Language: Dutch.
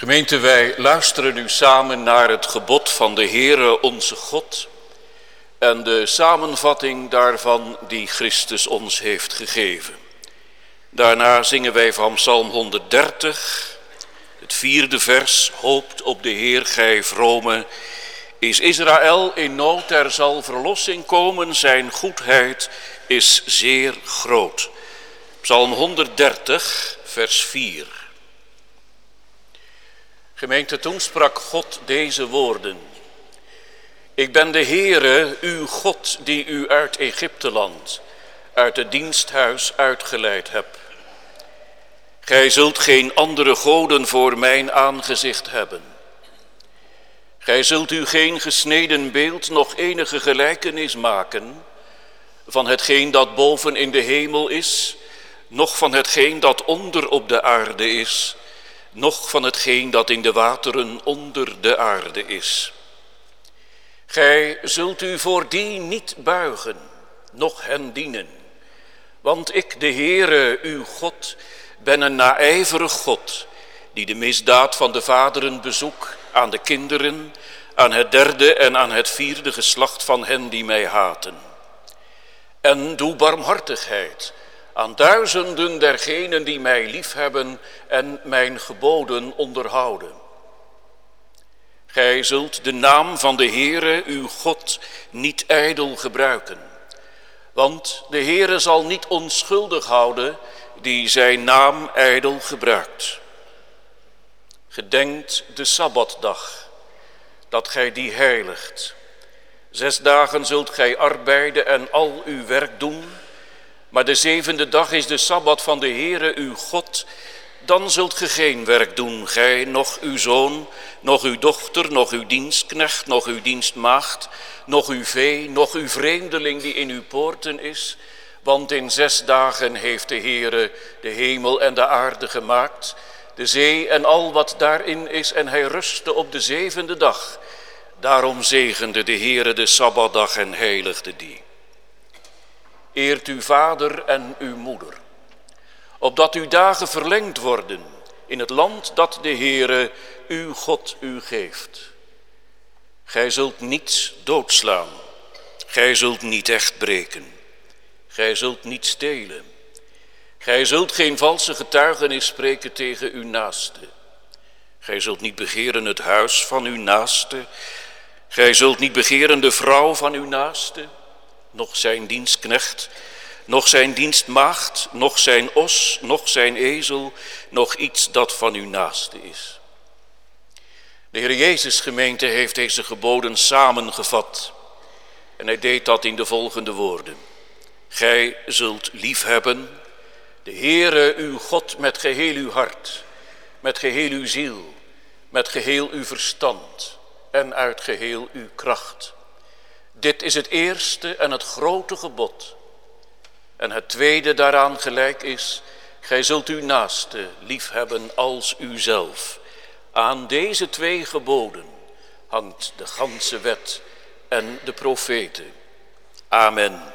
Gemeente, wij luisteren nu samen naar het gebod van de Heere onze God en de samenvatting daarvan die Christus ons heeft gegeven. Daarna zingen wij van Psalm 130, het vierde vers, hoopt op de Heer gij vrome. Is Israël in nood, er zal verlossing komen, zijn goedheid is zeer groot. Psalm 130, vers 4. Gemeente, toen sprak God deze woorden. Ik ben de Heere, uw God, die u uit Egypteland, uit het diensthuis uitgeleid heb. Gij zult geen andere goden voor mijn aangezicht hebben. Gij zult u geen gesneden beeld nog enige gelijkenis maken van hetgeen dat boven in de hemel is, noch van hetgeen dat onder op de aarde is, noch van hetgeen dat in de wateren onder de aarde is. Gij zult u voor die niet buigen, noch hen dienen, want ik, de Heere, uw God, ben een naijverig God, die de misdaad van de vaderen bezoek aan de kinderen, aan het derde en aan het vierde geslacht van hen die mij haten. En doe barmhartigheid aan duizenden dergenen die mij liefhebben en mijn geboden onderhouden. Gij zult de naam van de Heere, uw God, niet ijdel gebruiken. Want de Heere zal niet onschuldig houden die zijn naam ijdel gebruikt. Gedenkt de Sabbatdag, dat gij die heiligt. Zes dagen zult gij arbeiden en al uw werk doen, maar de zevende dag is de Sabbat van de Heere uw God. Dan zult ge geen werk doen, gij, nog uw zoon, nog uw dochter, nog uw dienstknecht, nog uw dienstmaagd, nog uw vee, nog uw vreemdeling die in uw poorten is. Want in zes dagen heeft de Heere de hemel en de aarde gemaakt, de zee en al wat daarin is, en hij rustte op de zevende dag. Daarom zegende de Heere de Sabbatdag en heiligde die. Eert uw vader en uw moeder, opdat uw dagen verlengd worden in het land dat de Heere, uw God, u geeft. Gij zult niets doodslaan, gij zult niet echt breken, gij zult niet stelen, gij zult geen valse getuigenis spreken tegen uw naaste. Gij zult niet begeren het huis van uw naaste, gij zult niet begeren de vrouw van uw naaste, nog zijn dienstknecht, nog zijn dienstmaagd, nog zijn os, nog zijn ezel, nog iets dat van uw naaste is. De Heer Jezus gemeente heeft deze geboden samengevat en hij deed dat in de volgende woorden. Gij zult liefhebben de Heere uw God met geheel uw hart, met geheel uw ziel, met geheel uw verstand en uit geheel uw kracht. Dit is het eerste en het grote gebod. En het tweede daaraan gelijk is, gij zult uw naaste liefhebben als uzelf. Aan deze twee geboden hangt de ganse wet en de profeten. Amen.